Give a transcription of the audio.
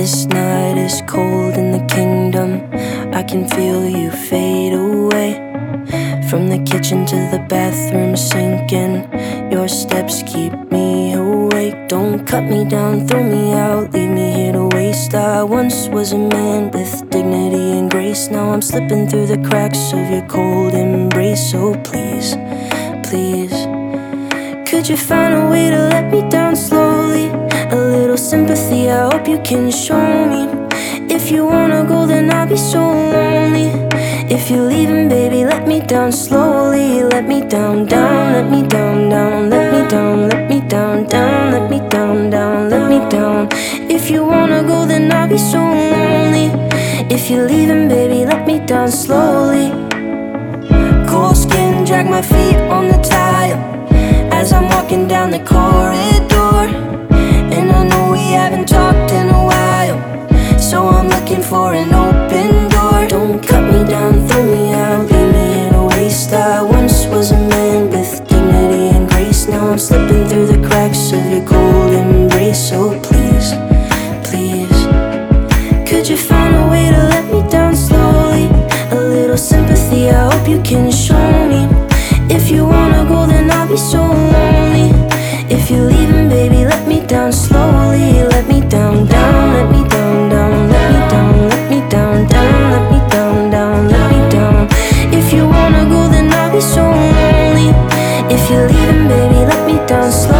This night is cold in the kingdom. I can feel you fade away. From the kitchen to the bathroom sinking. Your steps keep me awake. Don't cut me down, throw me out, leave me here to waste. I once was a man with dignity and grace. Now I'm slipping through the cracks of your cold embrace. So please, please. Could you find a way to let me down slowly? Sympathy, I hope you can show me. If you wanna go, then I'll be so lonely. If you're leaving, baby, let me down slowly. Let me down, down, let me down, down, let me down, let me down, down, let me down, down, let me down. If you wanna go, then I'll be so lonely. If you're leaving, baby, let me down slowly. Cold skin, drag my feet on the tile as I'm walking down the corridor. Be so lonely. If you're leaving, baby, let me down slowly. Let me down, down, let me down, down, let me down, let me down, down, let me down, down, let me down. If you wanna go, then I'll be so lonely. If you're leaving, baby, let me down slowly.